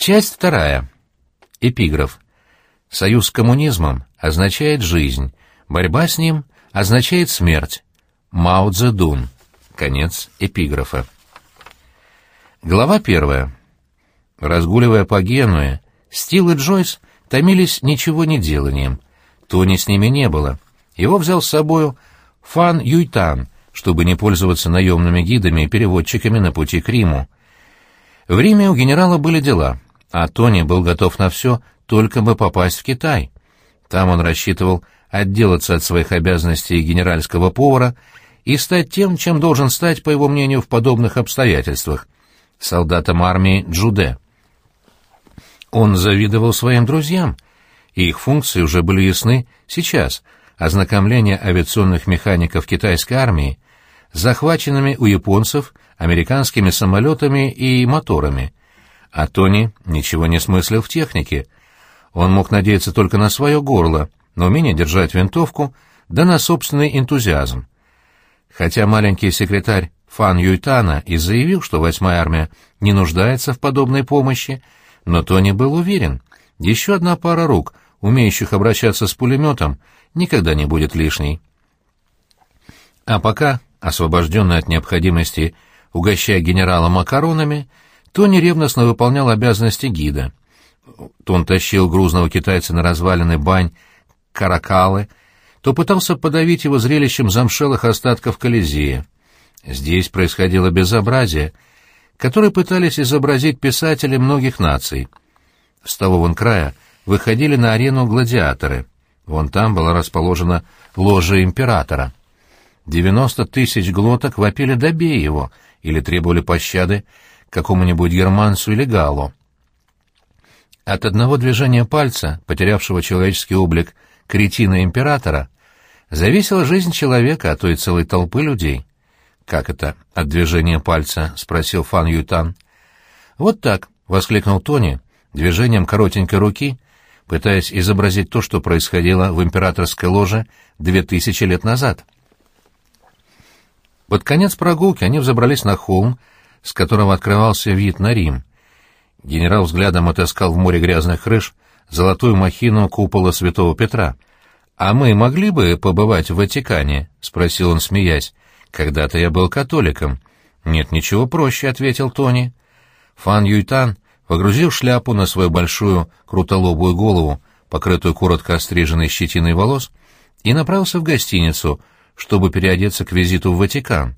Часть вторая. Эпиграф. Союз с коммунизмом означает жизнь, борьба с ним означает смерть. Мао Цзэдун. Конец эпиграфа. Глава первая. Разгуливая по Генуе, Стил и Джойс томились ничего не деланием. Тони с ними не было. Его взял с собою Фан Юйтан, чтобы не пользоваться наемными гидами и переводчиками на пути к Риму. В Риме у генерала были дела — а Тони был готов на все, только бы попасть в Китай. Там он рассчитывал отделаться от своих обязанностей генеральского повара и стать тем, чем должен стать, по его мнению, в подобных обстоятельствах — солдатом армии Джуде. Он завидовал своим друзьям, и их функции уже были ясны сейчас — ознакомление авиационных механиков китайской армии захваченными у японцев американскими самолетами и моторами — а Тони ничего не смыслил в технике. Он мог надеяться только на свое горло, на умение держать винтовку, да на собственный энтузиазм. Хотя маленький секретарь Фан Юйтана и заявил, что восьмая армия не нуждается в подобной помощи, но Тони был уверен, еще одна пара рук, умеющих обращаться с пулеметом, никогда не будет лишней. А пока, освобожденный от необходимости угощая генерала макаронами, Тони ревностно выполнял обязанности гида. То он тащил грузного китайца на развалины бань Каракалы, то пытался подавить его зрелищем замшелых остатков Колизея. Здесь происходило безобразие, которое пытались изобразить писатели многих наций. С того вон края выходили на арену гладиаторы. Вон там была расположена ложа императора. Девяносто тысяч глоток вопили «добей его» или требовали пощады какому-нибудь германцу или галу. От одного движения пальца, потерявшего человеческий облик кретина императора, зависела жизнь человека, а то и целой толпы людей. «Как это, от движения пальца?» — спросил Фан Ютан. «Вот так», — воскликнул Тони, движением коротенькой руки, пытаясь изобразить то, что происходило в императорской ложе две тысячи лет назад. Под конец прогулки они взобрались на холм, с которого открывался вид на Рим. Генерал взглядом отыскал в море грязных крыш золотую махину купола святого Петра. «А мы могли бы побывать в Ватикане?» — спросил он, смеясь. «Когда-то я был католиком». «Нет, ничего проще», — ответил Тони. Фан Юйтан погрузил шляпу на свою большую крутолобую голову, покрытую коротко остриженной щетиной волос, и направился в гостиницу, чтобы переодеться к визиту в Ватикан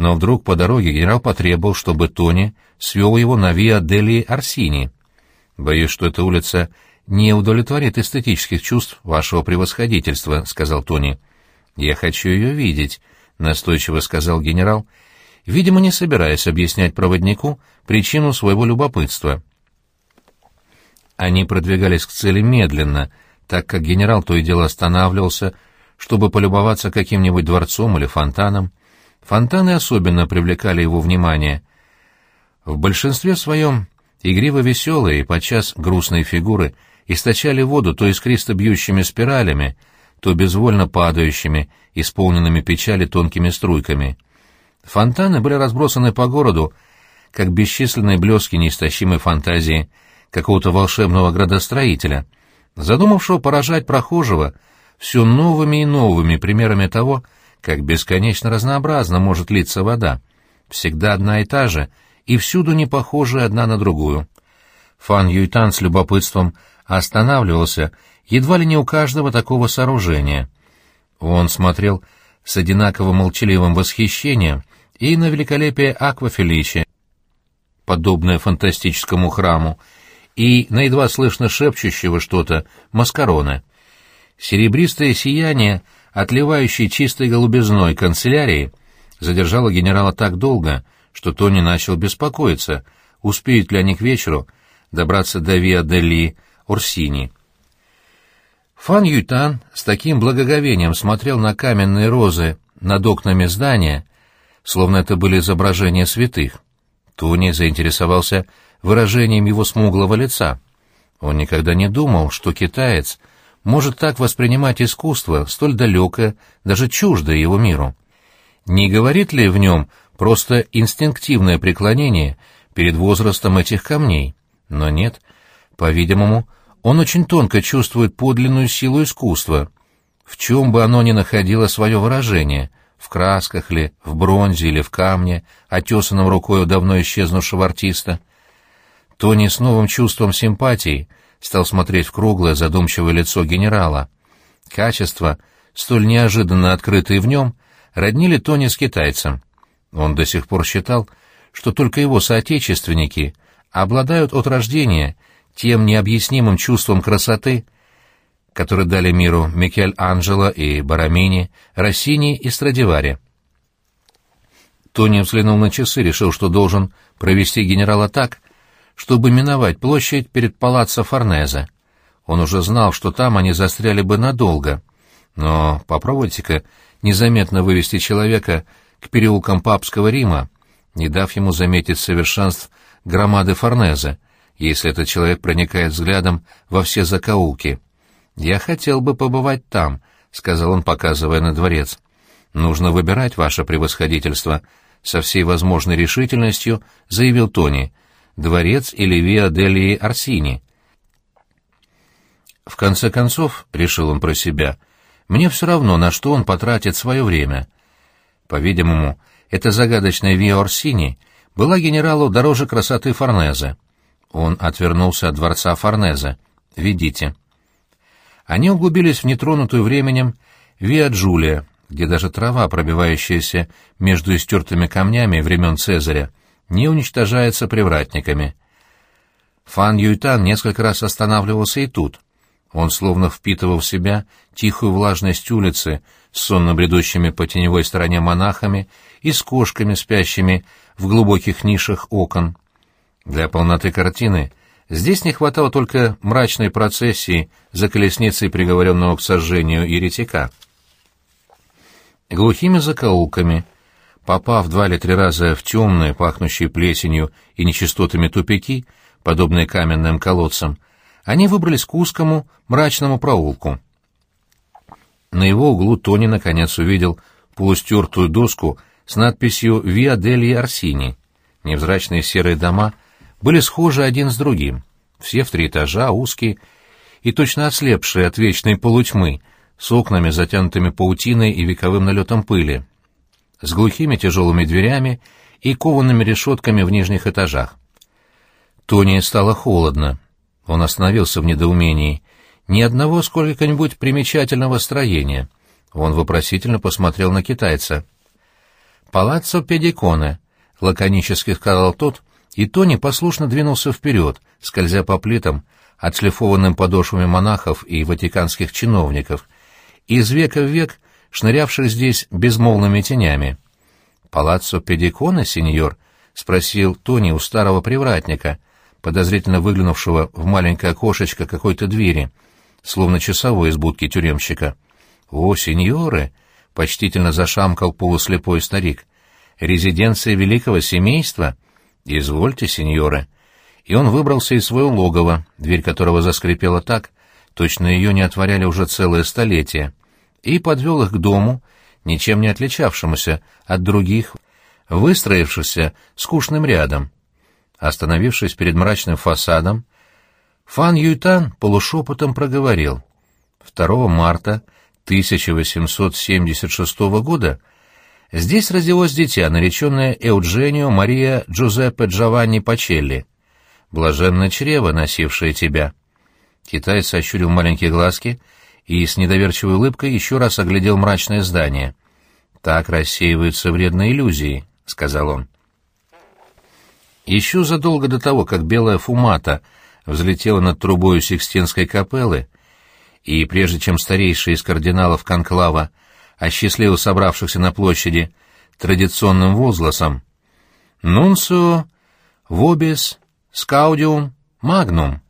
но вдруг по дороге генерал потребовал, чтобы Тони свел его на Виа Дели Арсини. «Боюсь, что эта улица не удовлетворит эстетических чувств вашего превосходительства», — сказал Тони. «Я хочу ее видеть», — настойчиво сказал генерал, видимо, не собираясь объяснять проводнику причину своего любопытства. Они продвигались к цели медленно, так как генерал то и дело останавливался, чтобы полюбоваться каким-нибудь дворцом или фонтаном. Фонтаны особенно привлекали его внимание. В большинстве своем игриво-веселые и подчас грустные фигуры источали воду то искристо бьющими спиралями, то безвольно падающими, исполненными печали тонкими струйками. Фонтаны были разбросаны по городу, как бесчисленные блески неистощимой фантазии какого-то волшебного градостроителя, задумавшего поражать прохожего все новыми и новыми примерами того, как бесконечно разнообразно может литься вода, всегда одна и та же, и всюду не похожая одна на другую. Фан Юйтан с любопытством останавливался едва ли не у каждого такого сооружения. Он смотрел с одинаково молчаливым восхищением и на великолепие аквафеличия, подобное фантастическому храму, и на едва слышно шепчущего что-то маскарона. Серебристое сияние — отливающей чистой голубизной канцелярии, задержала генерала так долго, что Тони начал беспокоиться, успеют ли они к вечеру добраться до Виа-де-Ли Орсини. Фан Ютан с таким благоговением смотрел на каменные розы над окнами здания, словно это были изображения святых. Тони заинтересовался выражением его смуглого лица. Он никогда не думал, что китаец — может так воспринимать искусство, столь далекое, даже чуждое его миру? Не говорит ли в нем просто инстинктивное преклонение перед возрастом этих камней? Но нет, по-видимому, он очень тонко чувствует подлинную силу искусства, в чем бы оно ни находило свое выражение, в красках ли, в бронзе или в камне, отесанном рукой у давно исчезнувшего артиста. Тони с новым чувством симпатии стал смотреть в круглое задумчивое лицо генерала. Качества, столь неожиданно открытые в нем, роднили Тони с китайцем. Он до сих пор считал, что только его соотечественники обладают от рождения тем необъяснимым чувством красоты, которое дали миру Микель Анджело и Барамини, Россини и Страдивари. Тони взглянул на часы, решил, что должен провести генерала так, чтобы миновать площадь перед палаццо Форнезе. Он уже знал, что там они застряли бы надолго. Но попробуйте-ка незаметно вывести человека к переулкам Папского Рима, не дав ему заметить совершенств громады Форнезе, если этот человек проникает взглядом во все закоулки. «Я хотел бы побывать там», — сказал он, показывая на дворец. «Нужно выбирать ваше превосходительство», — со всей возможной решительностью заявил Тони. «Дворец или Виа Делии Арсини?» В конце концов, — решил он про себя, — мне все равно, на что он потратит свое время. По-видимому, эта загадочная Виа Арсини была генералу дороже красоты Форнезе. Он отвернулся от дворца Форнезе. «Ведите». Они углубились в нетронутую временем Виа Джулия, где даже трава, пробивающаяся между истертыми камнями времен Цезаря, не уничтожается привратниками. Фан Юйтан несколько раз останавливался и тут. Он словно впитывал в себя тихую влажность улицы с сонно бредущими по теневой стороне монахами и с кошками, спящими в глубоких нишах окон. Для полноты картины здесь не хватало только мрачной процессии за колесницей приговоренного к сожжению еретика. Глухими закоулками, попав два или три раза в темные, пахнущие плесенью и нечистотами тупики, подобные каменным колодцам, они выбрались к узкому, мрачному проулку. На его углу Тони наконец увидел полустертую доску с надписью «Виа Дельи Арсини». Невзрачные серые дома были схожи один с другим, все в три этажа, узкие и точно ослепшие от вечной полутьмы, с окнами, затянутыми паутиной и вековым налетом пыли, с глухими тяжелыми дверями и коваными решетками в нижних этажах. Тони стало холодно. Он остановился в недоумении. Ни одного сколько-нибудь примечательного строения. Он вопросительно посмотрел на китайца. «Палаццо Педиконе», — лаконически сказал тот, и Тони послушно двинулся вперед, скользя по плитам, отшлифованным подошвами монахов и ватиканских чиновников, из века в век шнырявших здесь безмолвными тенями. «Палаццо Педиконе, сеньор?» — спросил Тони у старого привратника, подозрительно выглянувшего в маленькое окошечко какой-то двери, словно часовой из будки тюремщика. «О, сеньоры!» — почтительно зашамкал полуслепой старик. «Резиденция великого семейства?» «Извольте, сеньоры». И он выбрался из своего логова, дверь которого заскрипела так, точно ее не отворяли уже целое столетие, и подвел их к дому, ничем не отличавшемуся от других, выстроившихся скучным рядом. Остановившись перед мрачным фасадом, Фан Юйтан полушепотом проговорил. 2 марта 1876 года здесь родилось дитя, нареченное Эудженио Мария Джузеппе Джованни Пачелли, блаженное чрево, носившее тебя. Китаец ощурил маленькие глазки и с недоверчивой улыбкой еще раз оглядел мрачное здание. «Так рассеиваются вредные иллюзии», — сказал он. Еще задолго до того, как белая фумата взлетела над трубою Сикстинской капеллы, и прежде чем старейший из кардиналов Конклава осчастливил собравшихся на площади традиционным возгласом «Нунцио вобис скаудиум магнум»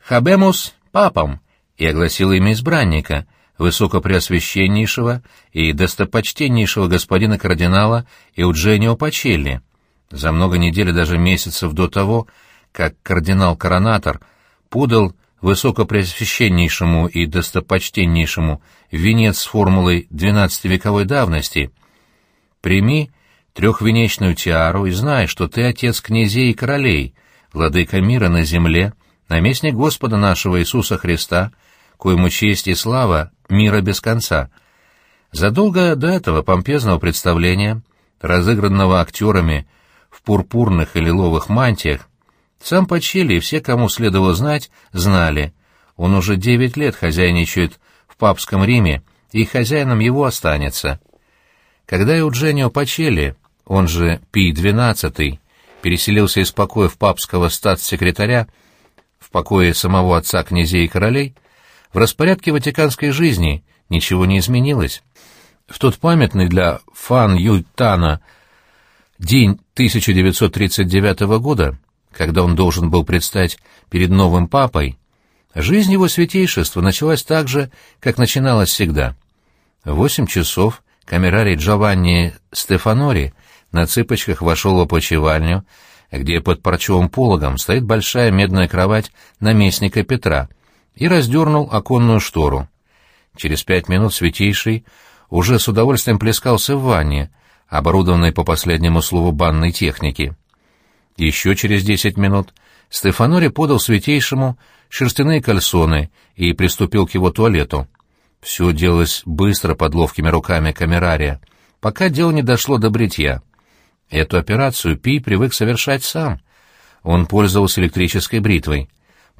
«Хабемус папам» и огласил имя избранника, высокопреосвященнейшего и достопочтеннейшего господина кардинала Eugenio Пачелли. За много недель и даже месяцев до того, как кардинал-коронатор подал высокопреосвященнейшему и достопочтеннейшему венец с формулой двенадцативековой давности, «Прими трехвенечную тиару и знай, что ты отец князей и королей, владыка мира на земле, наместник Господа нашего Иисуса Христа, коему честь и слава мира без конца. Задолго до этого помпезного представления, разыгранного актерами в пурпурных и лиловых мантиях, сам Пачели и все, кому следовало знать, знали. Он уже девять лет хозяйничает в папском Риме, и хозяином его останется. Когда Eugenio Пачели, он же Пий XII, переселился из покоев папского статс-секретаря в покое самого отца князей и королей, в распорядке ватиканской жизни ничего не изменилось. В тот памятный для Фан Ютана день 1939 года, когда он должен был предстать перед новым папой, жизнь его святейшества началась так же, как начиналась всегда. В восемь часов камерарий Джованни Стефанори на цыпочках вошел в опочивальню, где под парчевым пологом стоит большая медная кровать наместника Петра, и раздернул оконную штору. Через пять минут святейший уже с удовольствием плескался в ванне, оборудованной по последнему слову банной техники. Еще через десять минут Стефанори подал святейшему шерстяные кальсоны и приступил к его туалету. Все делалось быстро под ловкими руками камерария, пока дело не дошло до бритья. Эту операцию Пи привык совершать сам. Он пользовался электрической бритвой.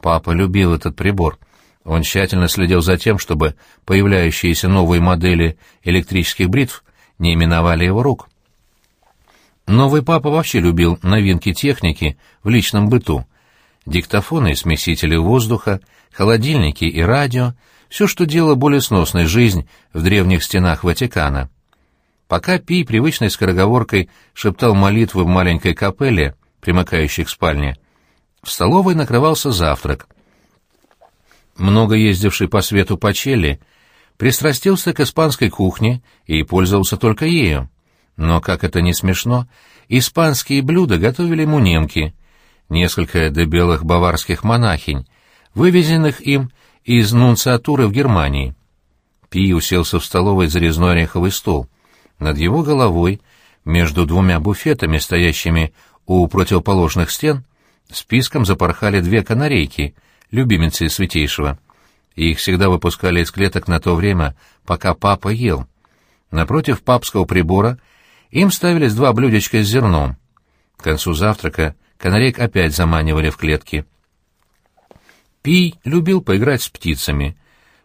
Папа любил этот прибор. Он тщательно следил за тем, чтобы появляющиеся новые модели электрических бритв не именовали его рук. Новый папа вообще любил новинки техники в личном быту. Диктофоны и смесители воздуха, холодильники и радио — все, что делало более сносной жизнь в древних стенах Ватикана. Пока Пи привычной скороговоркой шептал молитвы в маленькой капелле, примыкающей к спальне, в столовой накрывался завтрак. Много ездивший по свету Пачелли пристрастился к испанской кухне и пользовался только ею. Но, как это не смешно, испанские блюда готовили ему немки, несколько дебелых баварских монахинь, вывезенных им из нунциатуры в Германии. Пи уселся в столовой за резной ореховый стол. Над его головой, между двумя буфетами, стоящими у противоположных стен, списком запорхали две канарейки, любимицы Святейшего. Их всегда выпускали из клеток на то время, пока папа ел. Напротив папского прибора им ставились два блюдечка с зерном. К концу завтрака канарейк опять заманивали в клетки. Пий любил поиграть с птицами.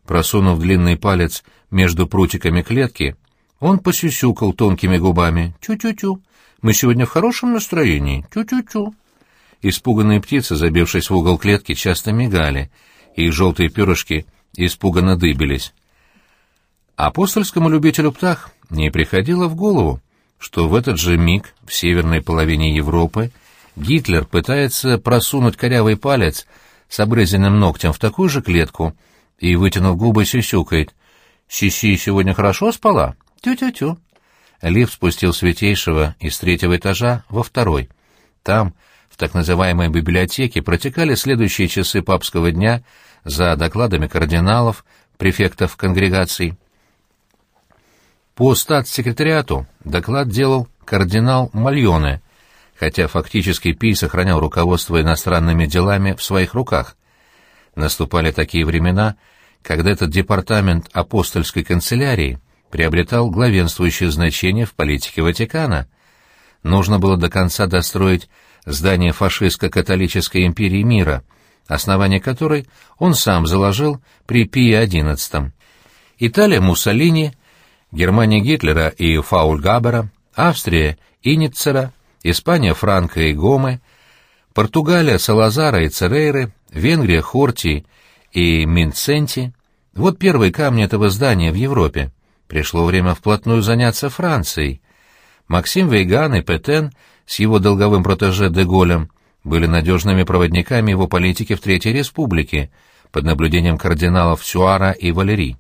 Просунув длинный палец между прутиками клетки, он посюсюкал тонкими губами. «Тю-тю-тю! Мы сегодня в хорошем настроении! Тю-тю-тю!» Испуганные птицы, забившись в угол клетки, часто мигали, и их желтые перышки испуганно дыбились. Апостольскому любителю птах не приходило в голову, что в этот же миг в северной половине Европы Гитлер пытается просунуть корявый палец с обрезанным ногтем в такую же клетку и, вытянув губы, сюсюкает. «Сиси сегодня хорошо спала?» Тю-тю-тю. Лифт спустил святейшего из третьего этажа во второй. Там, так называемой библиотеке, протекали следующие часы папского дня за докладами кардиналов, префектов конгрегаций. По статс-секретариату доклад делал кардинал Мальоне, хотя фактически Пий сохранял руководство иностранными делами в своих руках. Наступали такие времена, когда этот департамент апостольской канцелярии — приобретал главенствующее значение в политике Ватикана. Нужно было до конца достроить здание фашистско-католической империи мира, основание которой он сам заложил при Пии XI. Италия Муссолини, Германия Гитлера и Фаульгабера, Австрия Иницера, Испания Франко и Гомы, Португалия Салазара и Церейры, Венгрия Хорти и Минценти — вот первые камни этого здания в Европе. Пришло время вплотную заняться Францией. Максим Вейган и Петен с его долговым протеже Деголем были надежными проводниками его политики в Третьей Республике под наблюдением кардиналов Сюара и Валерий.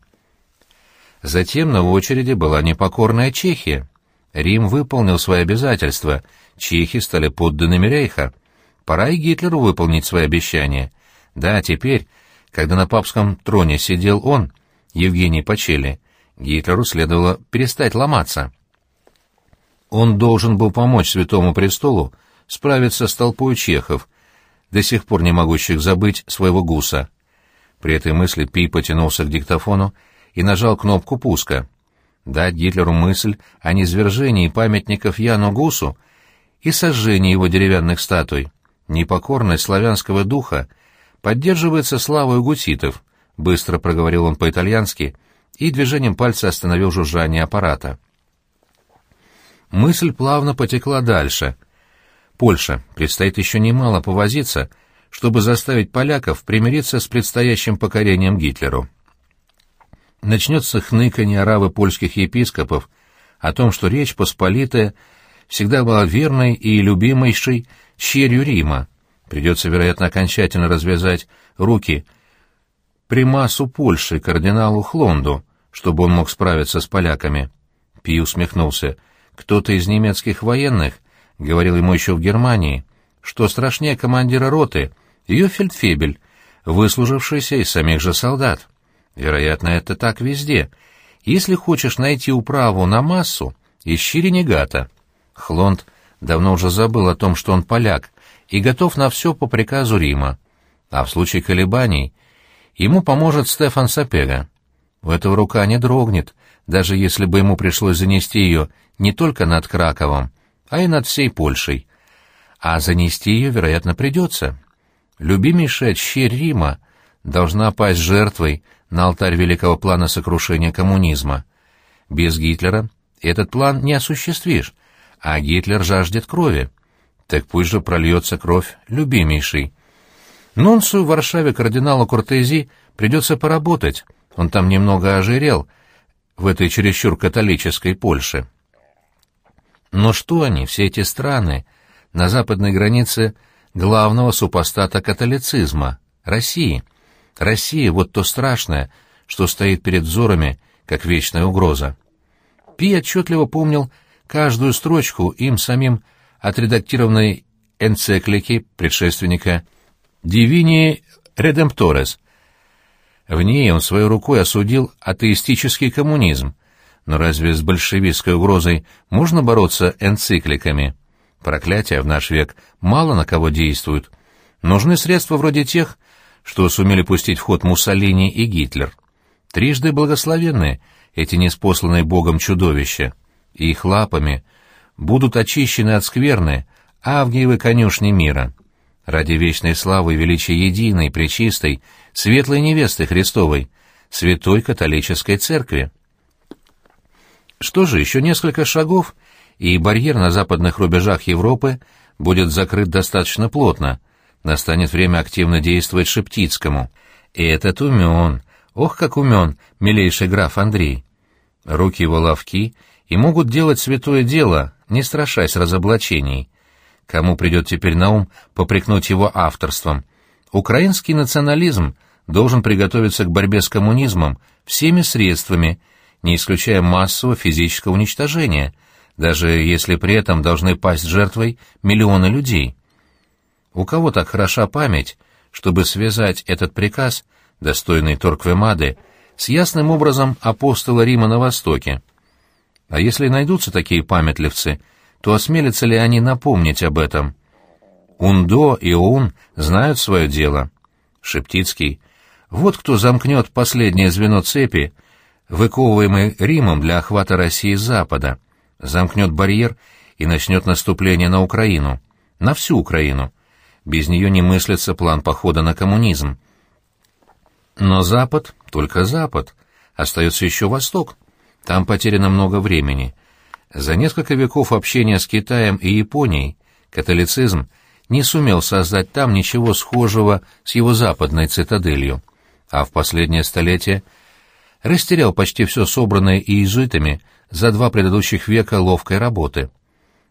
Затем на очереди была непокорная Чехия. Рим выполнил свои обязательства, чехи стали подданными Рейха. Пора и Гитлеру выполнить свои обещания. Да, теперь, когда на папском троне сидел он, Евгений Пачели, Гитлеру следовало перестать ломаться. Он должен был помочь Святому Престолу справиться с толпой чехов, до сих пор не могущих забыть своего гуса. При этой мысли Пи потянулся к диктофону и нажал кнопку пуска. Дать Гитлеру мысль о низвержении памятников Яну Гусу и сожжении его деревянных статуй. Непокорность славянского духа поддерживается славой гуситов, быстро проговорил он по-итальянски и движением пальца остановил жужжание аппарата. Мысль плавно потекла дальше. Польша. Предстоит еще немало повозиться, чтобы заставить поляков примириться с предстоящим покорением Гитлеру. Начнется хныканье оравы польских епископов о том, что Речь Посполитая всегда была верной и любимейшей черью Рима. Придется, вероятно, окончательно развязать руки примасу Польши, кардиналу Хлонду, чтобы он мог справиться с поляками. Пи усмехнулся. Кто-то из немецких военных говорил ему еще в Германии, что страшнее командира роты, ее фельдфебель, выслужившийся из самих же солдат. Вероятно, это так везде. Если хочешь найти управу на массу, ищи ренегата. Хлонд давно уже забыл о том, что он поляк, и готов на все по приказу Рима. А в случае колебаний ему поможет Стефан Сапега. У этого рука не дрогнет, даже если бы ему пришлось занести ее не только над Краковом, а и над всей Польшей. А занести ее, вероятно, придется. Любимейшая черь Рима должна пасть жертвой на алтарь великого плана сокрушения коммунизма. Без Гитлера этот план не осуществишь, а Гитлер жаждет крови. Так пусть же прольется кровь любимейший. Нунцию в Варшаве кардиналу Кортези придется поработать, он там немного ожирел, в этой чересчур католической Польше. Но что они, все эти страны, на западной границе главного супостата католицизма — России? Россия — вот то страшное, что стоит перед взорами, как вечная угроза. Пи отчетливо помнил каждую строчку им самим отредактированной энциклики предшественника «Дивини Редемпторес». В ней он своей рукой осудил атеистический коммунизм. Но разве с большевистской угрозой можно бороться энцикликами? Проклятия в наш век мало на кого действуют. Нужны средства вроде тех, что сумели пустить в ход Муссолини и Гитлер. Трижды благословенные эти неспосланные Богом чудовища их лапами будут очищены от скверны Авгиевы конюшни мира. Ради вечной славы и величия единой, пречистой, светлой невесты Христовой, святой католической церкви. Что же, еще несколько шагов, и барьер на западных рубежах Европы будет закрыт достаточно плотно. Настанет время активно действовать Шептицкому. И этот умен, ох, как умен, милейший граф Андрей. Руки его ловки — и могут делать святое дело, не страшась разоблачений. Кому придет теперь на ум попрекнуть его авторством? Украинский национализм должен приготовиться к борьбе с коммунизмом всеми средствами, не исключая массового физического уничтожения, даже если при этом должны пасть жертвой миллионы людей. У кого так хороша память, чтобы связать этот приказ, достойный Торквемады, с ясным образом апостола Рима на Востоке? А если найдутся такие памятливцы, то осмелятся ли они напомнить об этом? Ундо и Оун знают свое дело. Шептицкий. Вот кто замкнет последнее звено цепи, выковываемый Римом для охвата России с запада, замкнет барьер и начнет наступление на Украину, на всю Украину. Без нее не мыслится план похода на коммунизм. Но Запад, только Запад, остается еще Восток. Там потеряно много времени. За несколько веков общения с Китаем и Японией католицизм не сумел создать там ничего схожего с его западной цитаделью, а в последнее столетие растерял почти все собранное иезуитами за два предыдущих века ловкой работы.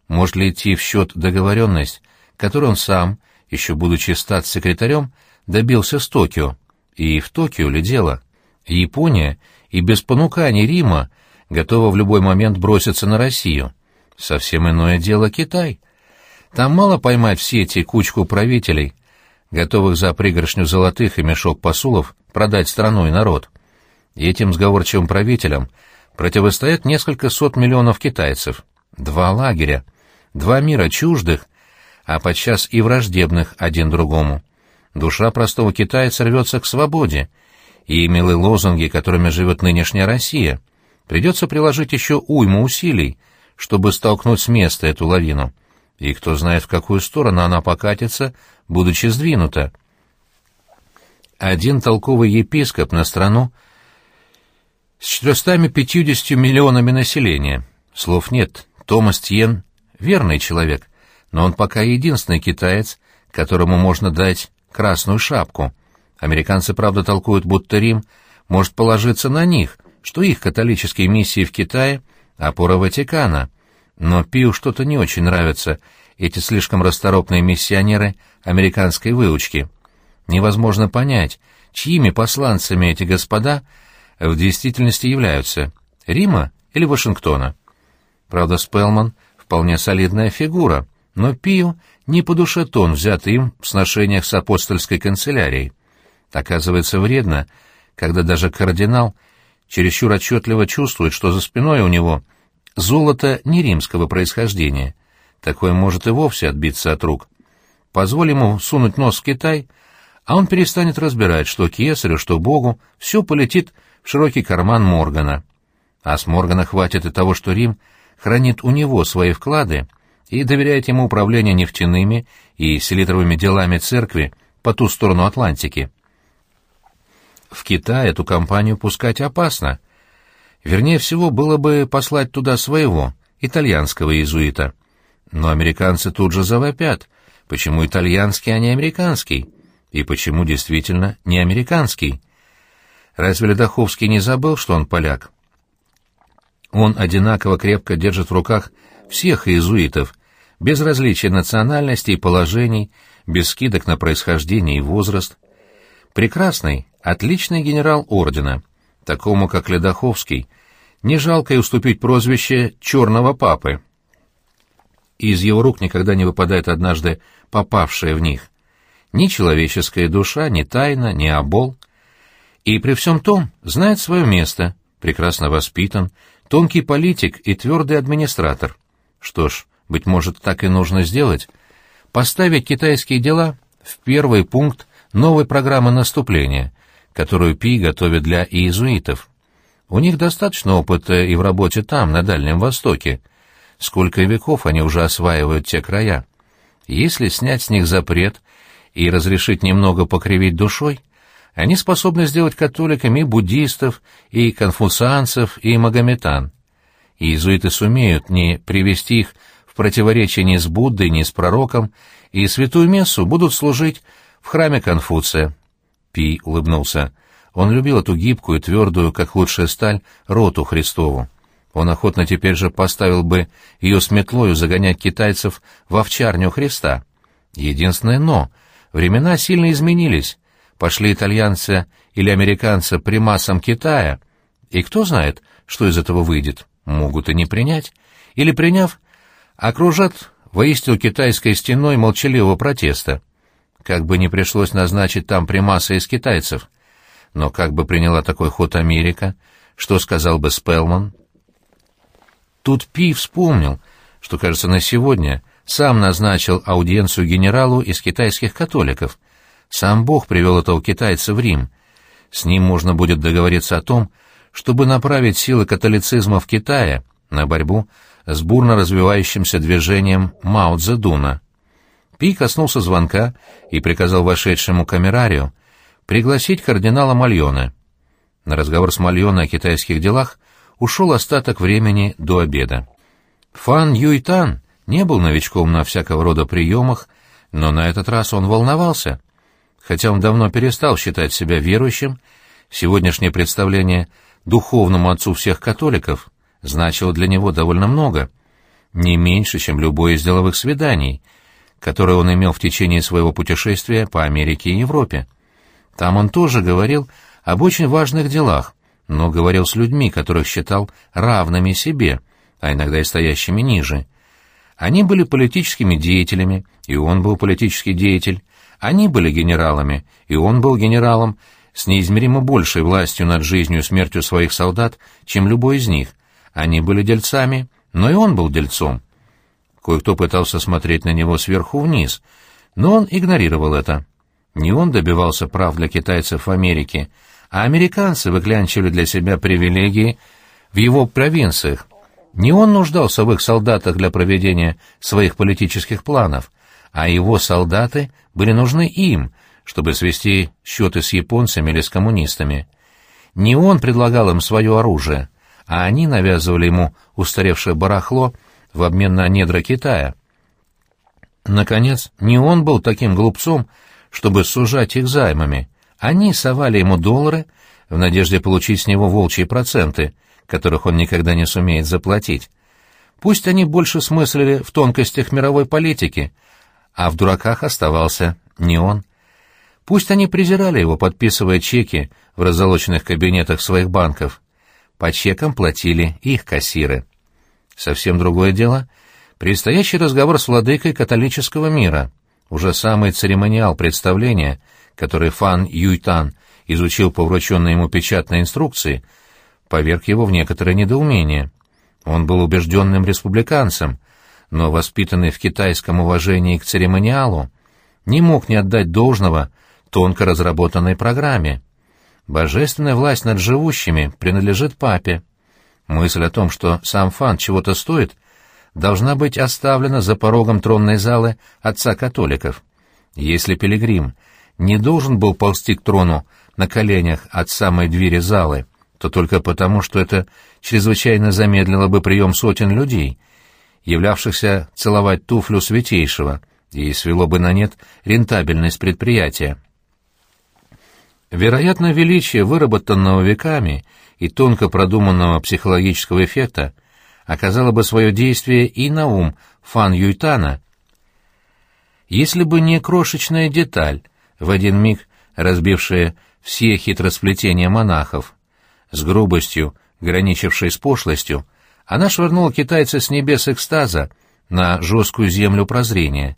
Может ли идти в счет договоренность, которую он сам, еще будучи статс-секретарем, добился с Токио? И в Токио ли дело? Япония и без понуканий Рима готова в любой момент броситься на Россию. Совсем иное дело Китай. Там мало поймать все эти кучку правителей, готовых за пригоршню золотых и мешок посулов продать страну и народ. И этим сговорчивым правителям противостоят несколько сот миллионов китайцев. Два лагеря, два мира чуждых, а подчас и враждебных один другому. Душа простого китайца рвется к свободе, и милые лозунги, которыми живет нынешняя Россия, придется приложить еще уйму усилий, чтобы столкнуть с места эту лавину. И кто знает, в какую сторону она покатится, будучи сдвинута. Один толковый епископ на страну с 450 миллионами населения. Слов нет. Томас Тьен — верный человек, но он пока единственный китаец, которому можно дать красную шапку. Американцы, правда, толкуют, будто Рим может положиться на них, что их католические миссии в Китае — опора Ватикана. Но Пиу что-то не очень нравятся эти слишком расторопные миссионеры американской выучки. Невозможно понять, чьими посланцами эти господа в действительности являются — Рима или Вашингтона. Правда, Спелман — вполне солидная фигура, но Пию не по душе тон, взятый им в сношениях с апостольской канцелярией. Оказывается, вредно, когда даже кардинал чересчур отчетливо чувствует, что за спиной у него золото не римского происхождения. Такое может и вовсе отбиться от рук. Позволь ему сунуть нос в Китай, а он перестанет разбирать, что кесарю, что богу, все полетит в широкий карман Моргана. А с Моргана хватит и того, что Рим хранит у него свои вклады и доверяет ему управление нефтяными и селитровыми делами церкви по ту сторону Атлантики. В Китай эту компанию пускать опасно. Вернее всего, было бы послать туда своего, итальянского иезуита. Но американцы тут же завопят. Почему итальянский, а не американский? И почему действительно не американский? Разве Ледоховский не забыл, что он поляк? Он одинаково крепко держит в руках всех иезуитов, без различия национальностей и положений, без скидок на происхождение и возраст. Прекрасный, отличный генерал ордена, такому как Ледоховский, не жалко и уступить прозвище «черного папы». Из его рук никогда не выпадает однажды попавшая в них. Ни человеческая душа, ни тайна, ни обол. И при всем том знает свое место, прекрасно воспитан, тонкий политик и твердый администратор. Что ж, быть может, так и нужно сделать. Поставить китайские дела в первый пункт новой программы наступления, которую Пи готовит для иезуитов. У них достаточно опыта и в работе там, на Дальнем Востоке. Сколько веков они уже осваивают те края. Если снять с них запрет и разрешить немного покривить душой, они способны сделать католиками и буддистов, и конфуцианцев, и магометан. Иезуиты сумеют не привести их в противоречие ни с Буддой, ни с пророком, и святую мессу будут служить в храме Конфуция. Пи улыбнулся. Он любил эту гибкую, твердую, как лучшая сталь, роту Христову. Он охотно теперь же поставил бы ее с метлою загонять китайцев в овчарню Христа. Единственное «но» — времена сильно изменились, пошли итальянцы или американцы примасом Китая, и кто знает, что из этого выйдет, могут и не принять, или, приняв, окружат воистину китайской стеной молчаливого протеста. Как бы не пришлось назначить там примаса из китайцев. Но как бы приняла такой ход Америка, что сказал бы Спелман? Тут Пи вспомнил, что, кажется, на сегодня сам назначил аудиенцию генералу из китайских католиков — сам Бог привел этого китайца в Рим. С ним можно будет договориться о том, чтобы направить силы католицизма в Китае на борьбу с бурно развивающимся движением Мао Цзэдуна. Пи коснулся звонка и приказал вошедшему камерарию пригласить кардинала Мальона. На разговор с Мальона о китайских делах ушел остаток времени до обеда. Фан Юйтан не был новичком на всякого рода приемах, но на этот раз он волновался. Хотя он давно перестал считать себя верующим, сегодняшнее представление духовному отцу всех католиков значило для него довольно много, не меньше, чем любое из деловых свиданий, которые он имел в течение своего путешествия по Америке и Европе. Там он тоже говорил об очень важных делах, но говорил с людьми, которых считал равными себе, а иногда и стоящими ниже. Они были политическими деятелями, и он был политический деятель, они были генералами, и он был генералом, с неизмеримо большей властью над жизнью и смертью своих солдат, чем любой из них. Они были дельцами, но и он был дельцом. Кое-кто пытался смотреть на него сверху вниз, но он игнорировал это. Не он добивался прав для китайцев в Америке, а американцы выклянчивали для себя привилегии в его провинциях. Не он нуждался в их солдатах для проведения своих политических планов, а его солдаты были нужны им, чтобы свести счеты с японцами или с коммунистами. Не он предлагал им свое оружие, а они навязывали ему устаревшее барахло в обмен на недра Китая. Наконец, не он был таким глупцом, чтобы сужать их займами. Они совали ему доллары в надежде получить с него волчьи проценты, которых он никогда не сумеет заплатить. Пусть они больше смыслили в тонкостях мировой политики, а в дураках оставался не он. Пусть они презирали его, подписывая чеки в разолоченных кабинетах своих банков. По чекам платили их кассиры. Совсем другое дело — предстоящий разговор с владыкой католического мира, уже самый церемониал представления, который Фан Юйтан изучил по врученной ему печатной инструкции, поверг его в некоторое недоумение. Он был убежденным республиканцем, но, воспитанный в китайском уважении к церемониалу, не мог не отдать должного тонко разработанной программе. Божественная власть над живущими принадлежит папе. Мысль о том, что сам Фан чего-то стоит, должна быть оставлена за порогом тронной залы отца католиков. Если пилигрим не должен был ползти к трону на коленях от самой двери залы, то только потому, что это чрезвычайно замедлило бы прием сотен людей, являвшихся целовать туфлю святейшего, и свело бы на нет рентабельность предприятия. Вероятно, величие выработанного веками и тонко продуманного психологического эффекта оказало бы свое действие и на ум Фан Юйтана, если бы не крошечная деталь, в один миг разбившая все хитросплетения монахов. С грубостью, граничившей с пошлостью, она швырнула китайца с небес экстаза на жесткую землю прозрения.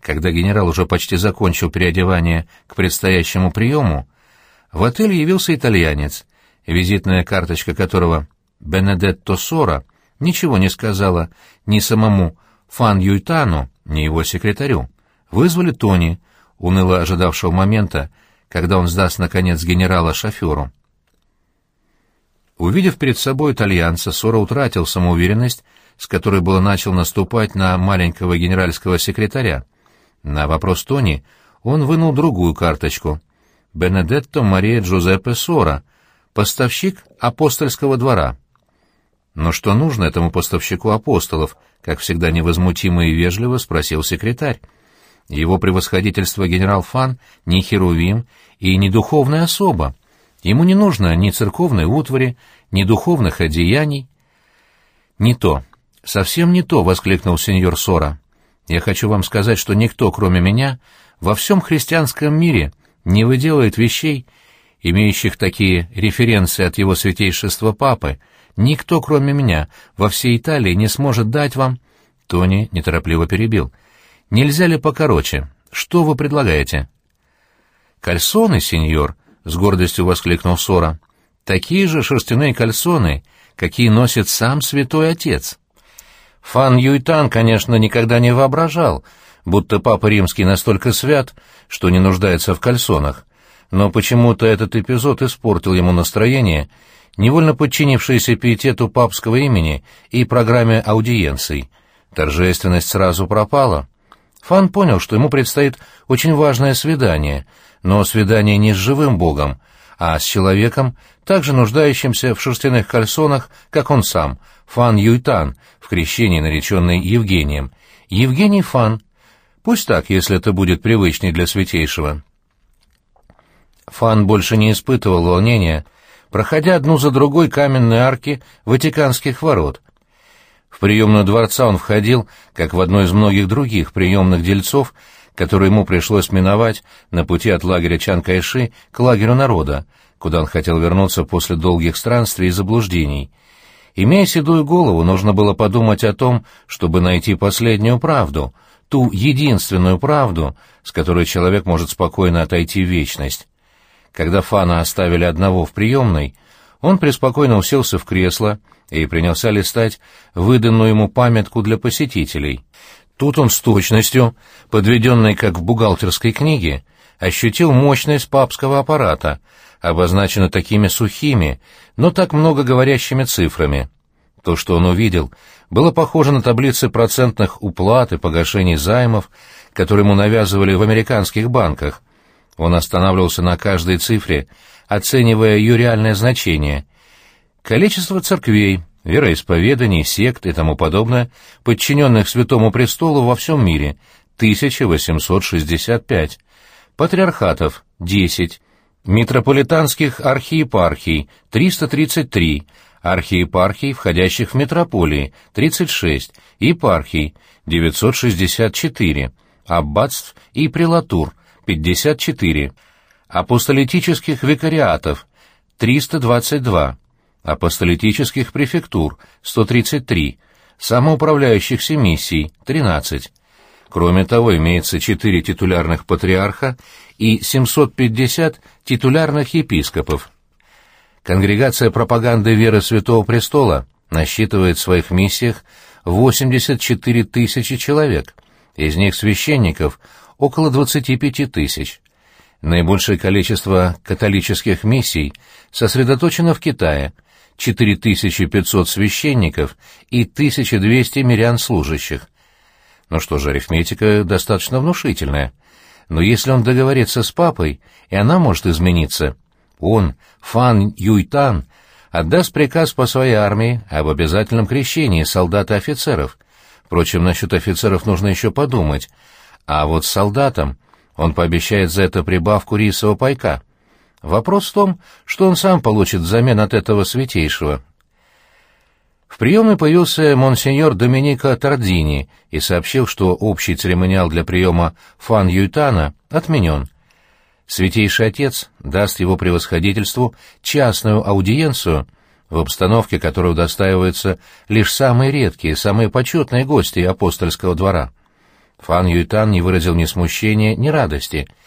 Когда генерал уже почти закончил переодевание к предстоящему приему, в отель явился итальянец, визитная карточка которого Бенедетто Сора ничего не сказала ни самому Фан Юйтану, ни его секретарю. Вызвали Тони, уныло ожидавшего момента, когда он сдаст, наконец, генерала шоферу. Увидев перед собой итальянца, Сора утратил самоуверенность, с которой было начал наступать на маленького генеральского секретаря. На вопрос Тони он вынул другую карточку. Бенедетто Мария Джузеппе Сора, поставщик апостольского двора. Но что нужно этому поставщику апостолов, как всегда невозмутимо и вежливо спросил секретарь. Его превосходительство генерал Фан не херувим и не духовная особа. Ему не нужно ни церковной утвари, ни духовных одеяний. «Не то, совсем не то!» — воскликнул сеньор Сора. «Я хочу вам сказать, что никто, кроме меня, во всем христианском мире не выделывает вещей, имеющих такие референции от его святейшества Папы, никто, кроме меня, во всей Италии не сможет дать вам...» Тони неторопливо перебил. «Нельзя ли покороче? Что вы предлагаете?» «Кальсоны, сеньор», — с гордостью воскликнул Сора. «Такие же шерстяные кальсоны, какие носит сам святой отец». Фан Юйтан, конечно, никогда не воображал, будто Папа Римский настолько свят, что не нуждается в кальсонах, но почему-то этот эпизод испортил ему настроение, невольно подчинившееся пиетету папского имени и программе аудиенций. Торжественность сразу пропала. Фан понял, что ему предстоит очень важное свидание, но свидание не с живым богом, а с человеком, также нуждающимся в шерстяных кальсонах, как он сам, Фан Юйтан, в крещении нареченный Евгением. Евгений Фан. Пусть так, если это будет привычней для святейшего. Фан больше не испытывал волнения, проходя одну за другой каменные арки Ватиканских ворот. В приемную дворца он входил, как в одной из многих других приемных дельцов, которые ему пришлось миновать на пути от лагеря Чан-Кайши к лагерю народа, куда он хотел вернуться после долгих странствий и заблуждений. Имея седую голову, нужно было подумать о том, чтобы найти последнюю правду, ту единственную правду, с которой человек может спокойно отойти в вечность. Когда Фана оставили одного в приемной, Он преспокойно уселся в кресло и принялся листать выданную ему памятку для посетителей. Тут он с точностью, подведенной как в бухгалтерской книге, ощутил мощность папского аппарата, обозначенную такими сухими, но так много говорящими цифрами. То, что он увидел, было похоже на таблицы процентных уплат и погашений займов, которые ему навязывали в американских банках. Он останавливался на каждой цифре, оценивая ее реальное значение. Количество церквей, вероисповеданий, сект и тому подобное, подчиненных Святому Престолу во всем мире — 1865, патриархатов — 10, митрополитанских архиепархий — 333, архиепархий, входящих в метрополии — 36, епархий — 964, аббатств и прелатур — 54, апостолитических викариатов — 322, апостолитических префектур — 133, самоуправляющихся миссий — 13. Кроме того, имеется четыре титулярных патриарха и 750 титулярных епископов. Конгрегация пропаганды веры Святого Престола насчитывает в своих миссиях 84 тысячи человек, из них священников около 25 тысяч. Наибольшее количество католических миссий сосредоточено в Китае – 4500 священников и 1200 мирян служащих. Ну что же, арифметика достаточно внушительная. Но если он договорится с папой, и она может измениться, он, Фан Юйтан, отдаст приказ по своей армии об обязательном крещении солдат и офицеров. Впрочем, насчет офицеров нужно еще подумать. А вот с солдатом он пообещает за это прибавку рисового пайка. Вопрос в том, что он сам получит взамен от этого святейшего. В приемной появился монсеньор Доминика Тардини и сообщил, что общий церемониал для приема фан Юйтана отменен. Святейший Отец даст его превосходительству частную аудиенцию в обстановке, которой удостаиваются лишь самые редкие, самые почетные гости апостольского двора. Фан Юйтан не выразил ни смущения, ни радости —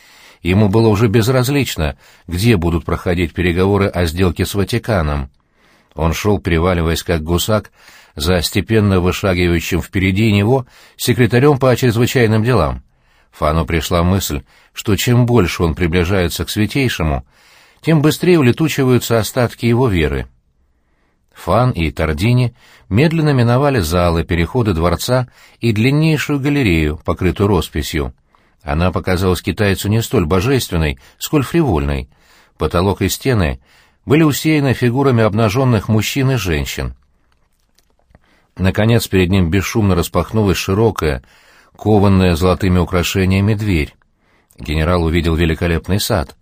Ему было уже безразлично, где будут проходить переговоры о сделке с Ватиканом. Он шел, переваливаясь как гусак, за степенно вышагивающим впереди него секретарем по чрезвычайным делам. Фану пришла мысль, что чем больше он приближается к Святейшему, тем быстрее улетучиваются остатки его веры. Фан и Тардини медленно миновали залы, переходы дворца и длиннейшую галерею, покрытую росписью. Она показалась китайцу не столь божественной, сколь фривольной. Потолок и стены были усеяны фигурами обнаженных мужчин и женщин. Наконец перед ним бесшумно распахнулась широкая, кованная золотыми украшениями дверь. Генерал увидел великолепный сад.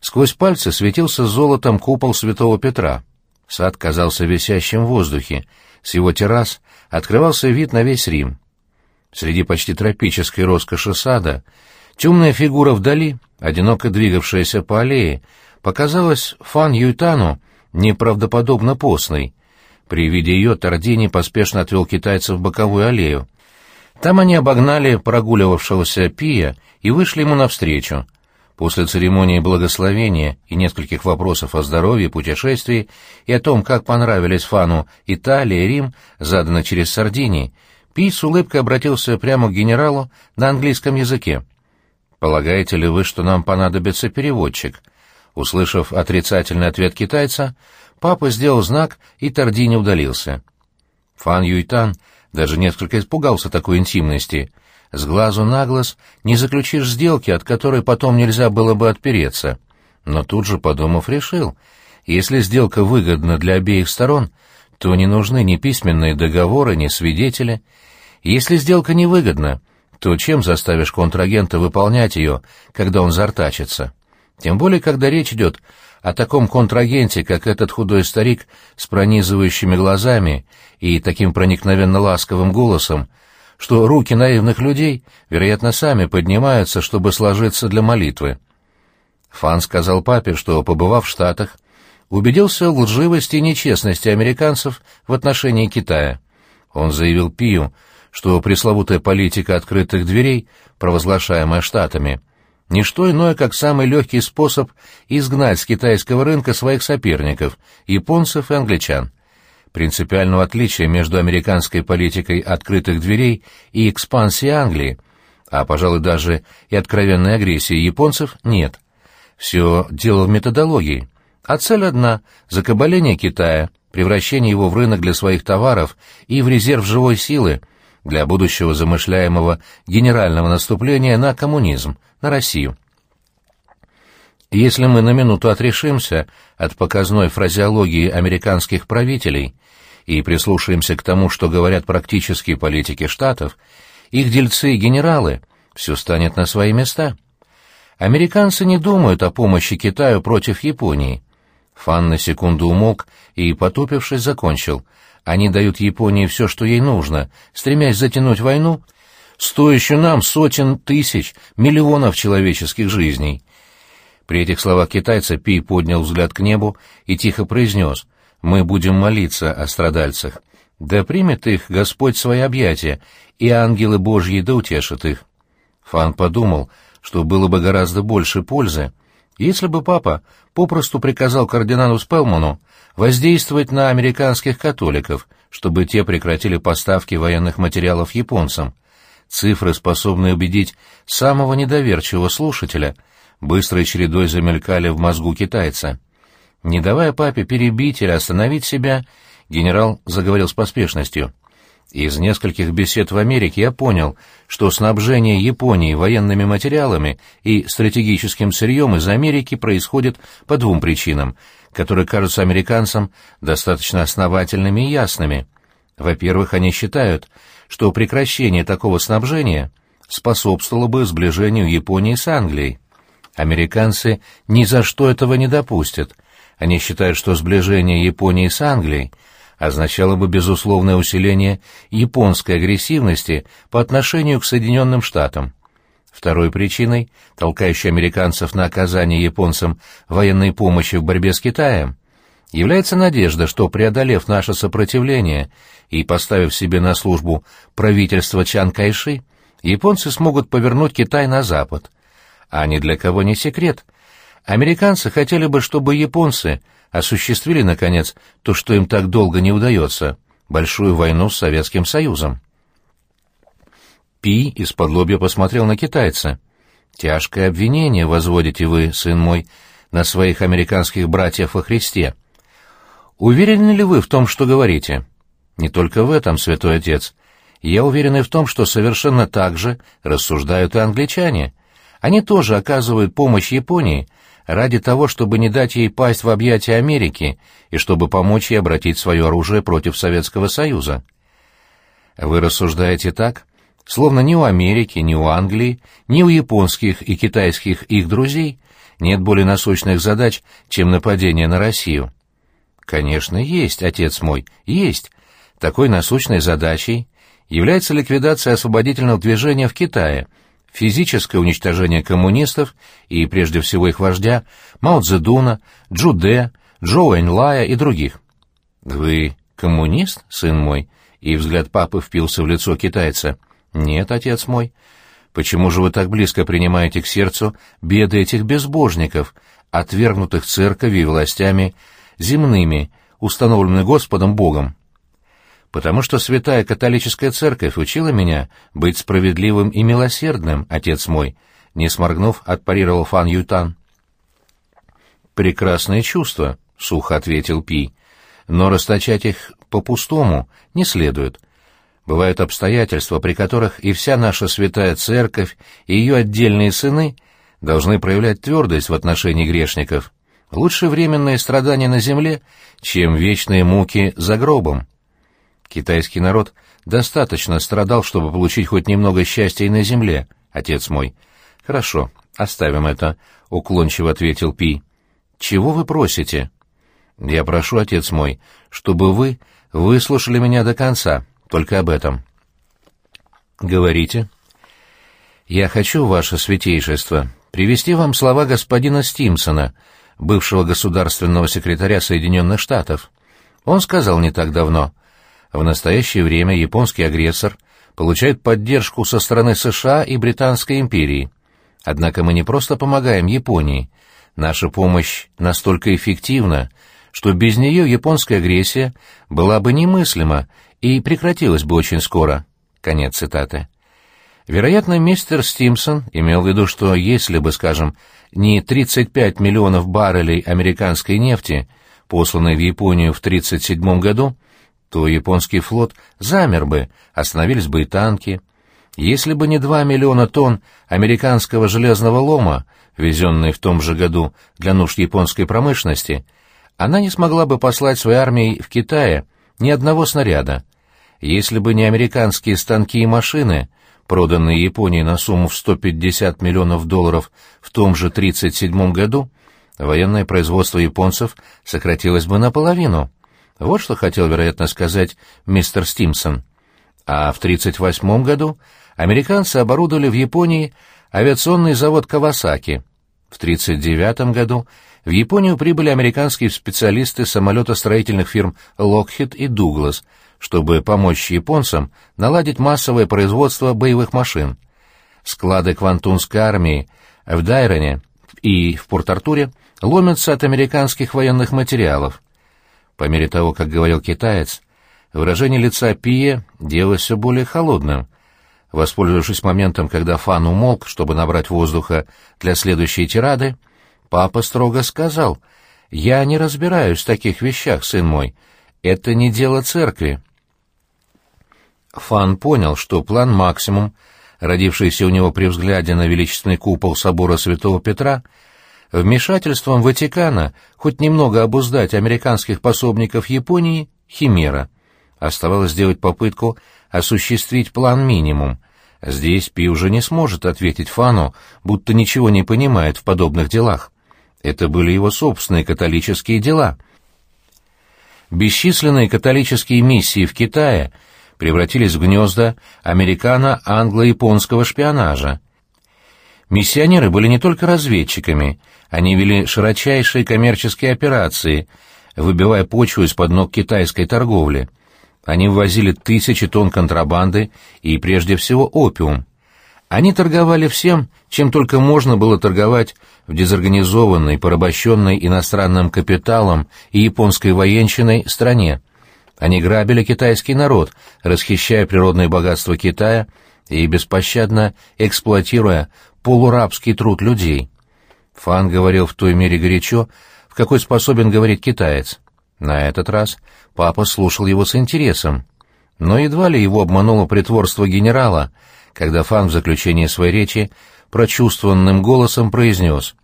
Сквозь пальцы светился золотом купол святого Петра. Сад казался висящим в воздухе. С его террас открывался вид на весь Рим. Среди почти тропической роскоши сада темная фигура вдали, одиноко двигавшаяся по аллее, показалась Фан Юйтану неправдоподобно постной. При виде ее Тардини поспешно отвел китайцев в боковую аллею. Там они обогнали прогуливавшегося Пия и вышли ему навстречу. После церемонии благословения и нескольких вопросов о здоровье, путешествии и о том, как понравились Фану Италия и Рим, заданных через Сардинии, Пи с улыбкой обратился прямо к генералу на английском языке. «Полагаете ли вы, что нам понадобится переводчик?» Услышав отрицательный ответ китайца, папа сделал знак, и Тардини удалился. Фан Юйтан даже несколько испугался такой интимности. С глазу на глаз не заключишь сделки, от которой потом нельзя было бы отпереться. Но тут же, подумав, решил, если сделка выгодна для обеих сторон, то не нужны ни письменные договоры, ни свидетели. Если сделка невыгодна, то чем заставишь контрагента выполнять ее, когда он зартачится? Тем более, когда речь идет о таком контрагенте, как этот худой старик с пронизывающими глазами и таким проникновенно ласковым голосом, что руки наивных людей, вероятно, сами поднимаются, чтобы сложиться для молитвы. Фан сказал папе, что, побывав в Штатах, убедился в лживости и нечестности американцев в отношении Китая. Он заявил Пию, что пресловутая политика открытых дверей, провозглашаемая Штатами, не что иное, как самый легкий способ изгнать с китайского рынка своих соперников, японцев и англичан. Принципиального отличия между американской политикой открытых дверей и экспансией Англии, а, пожалуй, даже и откровенной агрессии японцев, нет. Все дело в методологии. А цель одна — закабаление Китая, превращение его в рынок для своих товаров и в резерв живой силы для будущего замышляемого генерального наступления на коммунизм, на Россию. Если мы на минуту отрешимся от показной фразеологии американских правителей и прислушаемся к тому, что говорят практические политики Штатов, их дельцы и генералы, все станет на свои места. Американцы не думают о помощи Китаю против Японии. Фан на секунду умолк и, потупившись, закончил. Они дают Японии все, что ей нужно, стремясь затянуть войну, стоящую нам сотен тысяч, миллионов человеческих жизней. При этих словах китайца Пи поднял взгляд к небу и тихо произнес «Мы будем молиться о страдальцах. Да примет их Господь свои объятия, и ангелы Божьи да утешат их». Фан подумал, что было бы гораздо больше пользы, если бы папа попросту приказал кардиналу Спелману воздействовать на американских католиков, чтобы те прекратили поставки военных материалов японцам. Цифры, способные убедить самого недоверчивого слушателя — быстрой чередой замелькали в мозгу китайца. Не давая папе перебить или остановить себя, генерал заговорил с поспешностью. Из нескольких бесед в Америке я понял, что снабжение Японии военными материалами и стратегическим сырьем из Америки происходит по двум причинам, которые кажутся американцам достаточно основательными и ясными. Во-первых, они считают, что прекращение такого снабжения способствовало бы сближению Японии с Англией. Американцы ни за что этого не допустят. Они считают, что сближение Японии с Англией означало бы безусловное усиление японской агрессивности по отношению к Соединенным Штатам. Второй причиной, толкающей американцев на оказание японцам военной помощи в борьбе с Китаем, является надежда, что, преодолев наше сопротивление и поставив себе на службу правительство Чан Кайши, японцы смогут повернуть Китай на запад – а ни для кого не секрет. Американцы хотели бы, чтобы японцы осуществили, наконец, то, что им так долго не удается — большую войну с Советским Союзом. Пи из-под посмотрел на китайца. «Тяжкое обвинение возводите вы, сын мой, на своих американских братьев во Христе. Уверены ли вы в том, что говорите?» «Не только в этом, святой отец. Я уверен и в том, что совершенно так же рассуждают и англичане. Они тоже оказывают помощь Японии ради того, чтобы не дать ей пасть в объятия Америки и чтобы помочь ей обратить свое оружие против Советского Союза. Вы рассуждаете так, словно ни у Америки, ни у Англии, ни у японских и китайских их друзей нет более насущных задач, чем нападение на Россию. Конечно, есть, отец мой, есть. Такой насущной задачей является ликвидация освободительного движения в Китае — физическое уничтожение коммунистов и, прежде всего, их вождя, Мао Цзэдуна, Джу Дэ, Джоу Эньлая и других. «Вы коммунист, сын мой?» И взгляд папы впился в лицо китайца. «Нет, отец мой. Почему же вы так близко принимаете к сердцу беды этих безбожников, отвергнутых церковью и властями земными, установленными Господом Богом?» Потому что святая католическая церковь учила меня быть справедливым и милосердным, отец мой, не сморгнув, отпарировал Фан Ютан. «Прекрасные чувства», — сухо ответил Пи, — «но расточать их по-пустому не следует. Бывают обстоятельства, при которых и вся наша святая церковь, и ее отдельные сыны должны проявлять твердость в отношении грешников. Лучше временные страдания на земле, чем вечные муки за гробом». Китайский народ достаточно страдал, чтобы получить хоть немного счастья и на земле, отец мой. Хорошо, оставим это, — уклончиво ответил Пи. Чего вы просите? Я прошу, отец мой, чтобы вы выслушали меня до конца, только об этом. Говорите. Я хочу, ваше святейшество, привести вам слова господина Стимсона, бывшего государственного секретаря Соединенных Штатов. Он сказал не так давно — в настоящее время японский агрессор получает поддержку со стороны США и Британской империи. Однако мы не просто помогаем Японии. Наша помощь настолько эффективна, что без нее японская агрессия была бы немыслима и прекратилась бы очень скоро. Конец цитаты. Вероятно, мистер Стимсон имел в виду, что если бы, скажем, не 35 миллионов баррелей американской нефти, посланной в Японию в 1937 году, то японский флот замер бы, остановились бы и танки. Если бы не 2 миллиона тонн американского железного лома, везенные в том же году для нужд японской промышленности, она не смогла бы послать своей армии в Китае ни одного снаряда. Если бы не американские станки и машины, проданные Японии на сумму в 150 миллионов долларов в том же 1937 году, военное производство японцев сократилось бы наполовину. Вот что хотел, вероятно, сказать мистер Стимсон. А в 1938 году американцы оборудовали в Японии авиационный завод «Кавасаки». В 1939 году в Японию прибыли американские специалисты самолетостроительных фирм «Локхит» и «Дуглас», чтобы помочь японцам наладить массовое производство боевых машин. Склады Квантунской армии в Дайроне и в Порт-Артуре ломятся от американских военных материалов. По мере того, как говорил китаец, выражение лица Пие делалось все более холодным. Воспользовавшись моментом, когда Фан умолк, чтобы набрать воздуха для следующей тирады, папа строго сказал, «Я не разбираюсь в таких вещах, сын мой. Это не дело церкви». Фан понял, что план «Максимум», родившийся у него при взгляде на величественный купол собора Святого Петра, вмешательством Ватикана хоть немного обуздать американских пособников Японии — химера. Оставалось сделать попытку осуществить план «Минимум». Здесь Пи уже не сможет ответить Фану, будто ничего не понимает в подобных делах. Это были его собственные католические дела. Бесчисленные католические миссии в Китае — превратились в гнезда американо-англо-японского шпионажа. Миссионеры были не только разведчиками, они вели широчайшие коммерческие операции, выбивая почву из-под ног китайской торговли. Они ввозили тысячи тонн контрабанды и, прежде всего, опиум. Они торговали всем, чем только можно было торговать в дезорганизованной, порабощенной иностранным капиталом и японской военщиной стране. Они грабили китайский народ, расхищая природные богатства Китая и беспощадно эксплуатируя полурабский труд людей. Фан говорил в той мере горячо, в какой способен говорить китаец. На этот раз папа слушал его с интересом, но едва ли его обмануло притворство генерала, когда Фан в заключении своей речи прочувствованным голосом произнес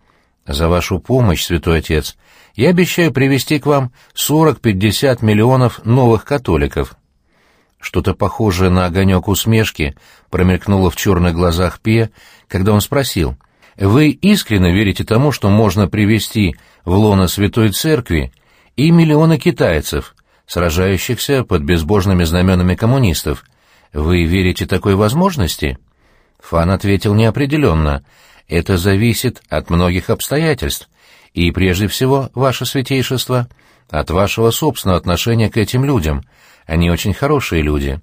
«За вашу помощь, святой отец, я обещаю привести к вам 40-50 миллионов новых католиков». Что-то похожее на огонек усмешки промелькнуло в черных глазах Пе, когда он спросил, «Вы искренне верите тому, что можно привести в лоно Святой Церкви и миллионы китайцев, сражающихся под безбожными знаменами коммунистов? Вы верите такой возможности?» Фан ответил неопределенно. «Это зависит от многих обстоятельств, и прежде всего, ваше святейшество, от вашего собственного отношения к этим людям. Они очень хорошие люди».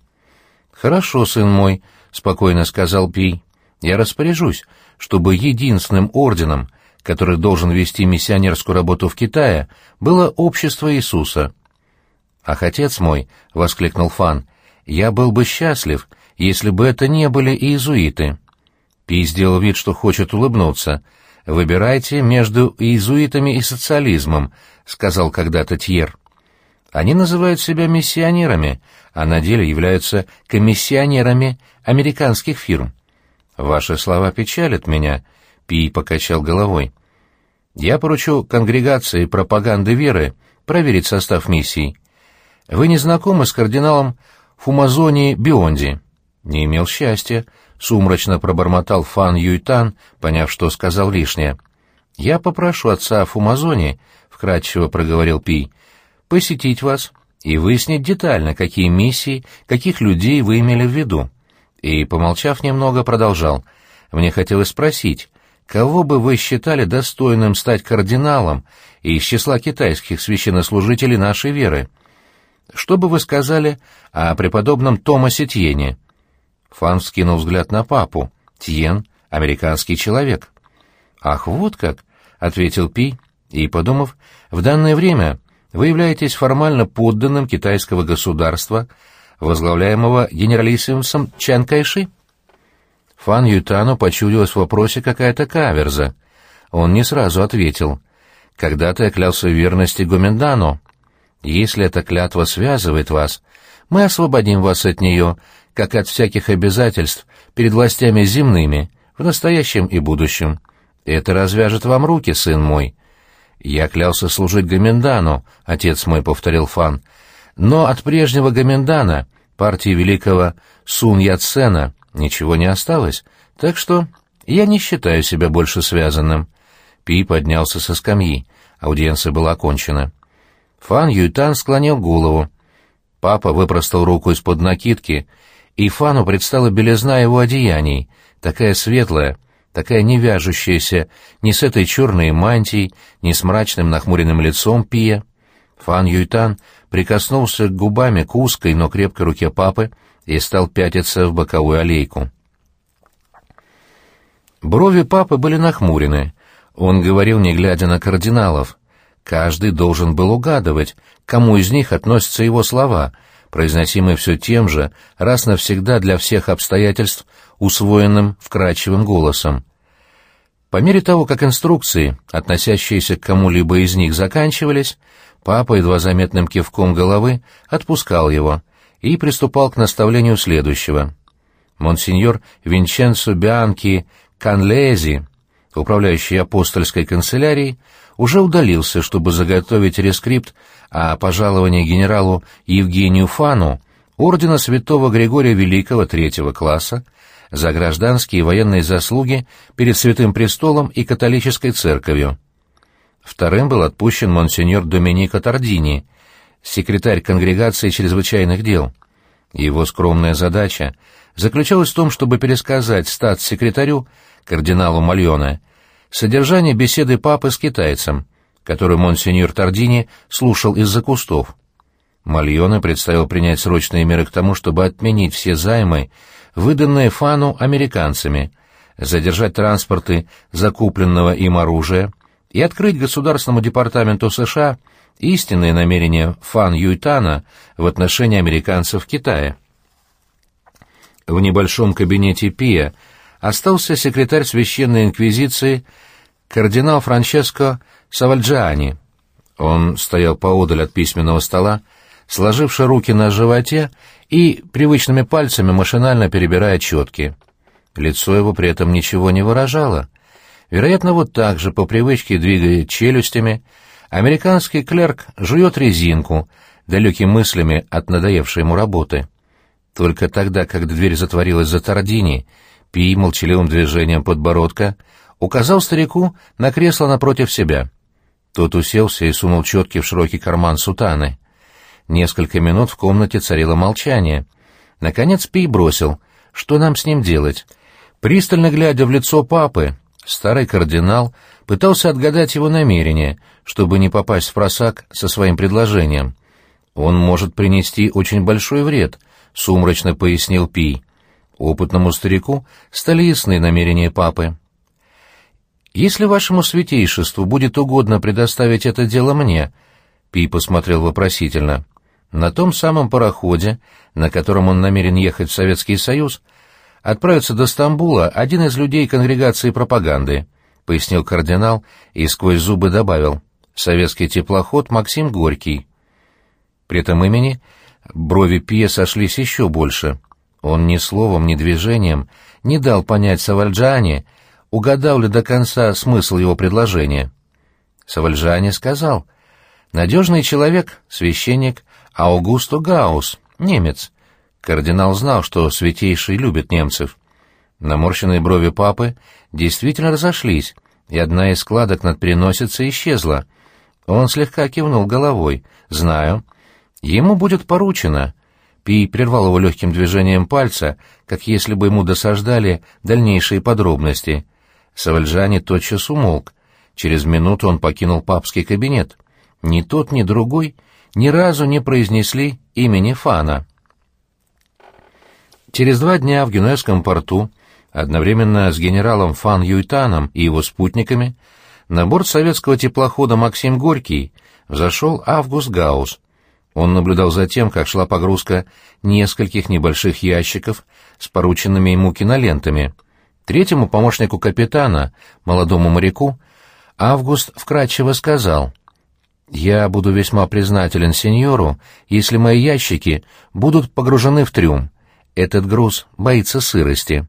«Хорошо, сын мой», — спокойно сказал Пий. «Я распоряжусь, чтобы единственным орденом, который должен вести миссионерскую работу в Китае, было общество Иисуса». «Ах, отец мой», — воскликнул Фан, — «я был бы счастлив, если бы это не были иезуиты». Пий сделал вид, что хочет улыбнуться — «Выбирайте между иезуитами и социализмом», — сказал когда-то Тьер. Они называют себя миссионерами, а на деле являются комиссионерами американских фирм. «Ваши слова печалят меня», — Пи покачал головой. «Я поручу конгрегации пропаганды веры проверить состав миссий. Вы не знакомы с кардиналом Фумазони Бионди?» «Не имел счастья», сумрачно пробормотал Фан Юйтан, поняв, что сказал лишнее. «Я попрошу отца Фумазони», — вкратчиво проговорил Пи, — «посетить вас и выяснить детально, какие миссии, каких людей вы имели в виду». И, помолчав немного, продолжал. «Мне хотелось спросить, кого бы вы считали достойным стать кардиналом из числа китайских священнослужителей нашей веры? Что бы вы сказали о преподобном Томасе Тьене?» Фан вскинул взгляд на папу. Тьен, американский человек. «Ах, вот как!» — ответил Пи, и, подумав, «в данное время вы являетесь формально подданным китайского государства, возглавляемого генералиссимусом Чан Кайши». Фан Ютану почудилась в вопросе какая-то каверза. Он не сразу ответил. «Когда-то я клялся в верности Гоминдану. Если эта клятва связывает вас, мы освободим вас от нее, как от всяких обязательств перед властями земными, в настоящем и будущем. Это развяжет вам руки, сын мой». «Я клялся служить Гоминдану», — отец мой повторил Фан. «Но от прежнего Гоминдана, партии великого Сун Яцена, ничего не осталось, так что я не считаю себя больше связанным. Пи поднялся со скамьи. Аудиенция была окончена. Фан Юйтан склонил голову. Папа выпростал руку из-под накидки, и Фану предстала белизна его одеяний, такая светлая, такая не вяжущаяся ни с этой черной мантией, ни с мрачным нахмуренным лицом Пия. Фан Юйтан прикоснулся губами к узкой, но крепкой руке папы и стал пятиться в боковую аллейку. Брови папы были нахмурены. Он говорил, не глядя на кардиналов. Каждый должен был угадывать, кому из них относятся его слова, произносимые все тем же, раз навсегда для всех обстоятельств, усвоенным вкрадчивым голосом. По мере того, как инструкции, относящиеся к кому-либо из них, заканчивались, папа едва заметным кивком головы отпускал его — и приступал к наставлению следующего. Монсеньор Винченцо Бианки Кальези, управляющий апостольской канцелярией, уже удалился, чтобы заготовить рескрипт о пожаловании генералу Евгению Фану ордена святого Григория Великого третьего класса за гражданские и военные заслуги перед Святым Престолом и католической церковью. Вторым был отпущен монсеньор Доминико Тардини, секретарь Конгрегации чрезвычайных дел. Его скромная задача заключалась в том, чтобы пересказать статс-секретарю, кардиналу Мальоне, содержание беседы папы с китайцем, которую монсеньор Тардини слушал из-за кустов. Мальоне представил принять срочные меры к тому, чтобы отменить все займы, выданные Фану американцами, задержать транспорты закупленного им оружия и открыть Государственному департаменту США истинные намерения Фан Юйтана в отношении американцев в Китае. В небольшом кабинете Пия остался секретарь Священной Инквизиции кардинал Франческо Савальджиани. Он стоял поодаль от письменного стола, сложивши руки на животе и привычными пальцами машинально перебирая четки. Лицо его при этом ничего не выражало. Вероятно, вот так же, по привычке двигая челюстями, Американский клерк жует резинку, далекий мыслями от надоевшей ему работы. Только тогда, когда дверь затворилась за Тардини, Пи молчаливым движением подбородка указал старику на кресло напротив себя. Тот уселся и сунул четки в широкий карман сутаны. Несколько минут в комнате царило молчание. Наконец Пи бросил. «Что нам с ним делать?» Пристально глядя в лицо папы, старый кардинал пытался отгадать его намерение, чтобы не попасть в просак со своим предложением. «Он может принести очень большой вред», — сумрачно пояснил Пий. Опытному старику стали ясны намерения папы. «Если вашему святейшеству будет угодно предоставить это дело мне», — Пий посмотрел вопросительно, — «на том самом пароходе, на котором он намерен ехать в Советский Союз, отправится до Стамбула один из людей конгрегации пропаганды. — пояснил кардинал и сквозь зубы добавил. «Советский теплоход Максим Горький». При этом имени брови Пье сошлись еще больше. Он ни словом, ни движением не дал понять Савальджане, угадал ли до конца смысл его предложения. Савальджане сказал, «Надежный человек, священник Аугусто Гаус, немец». Кардинал знал, что святейший любит немцев. Наморщенные брови папы действительно разошлись, и одна из складок над переносицей исчезла. Он слегка кивнул головой. «Знаю. Ему будет поручено». Пи прервал его легким движением пальца, как если бы ему досаждали дальнейшие подробности. Савальджани тотчас умолк. Через минуту он покинул папский кабинет. Ни тот, ни другой ни разу не произнесли имени Фана. Через два дня в Генуэзском порту Одновременно с генералом Фан Юйтаном и его спутниками на борт советского теплохода «Максим Горький» взошел Август Гаус. Он наблюдал за тем, как шла погрузка нескольких небольших ящиков с порученными ему кинолентами. Третьему помощнику капитана, молодому моряку, Август вкратчиво сказал, «Я буду весьма признателен сеньору, если мои ящики будут погружены в трюм. Этот груз боится сырости».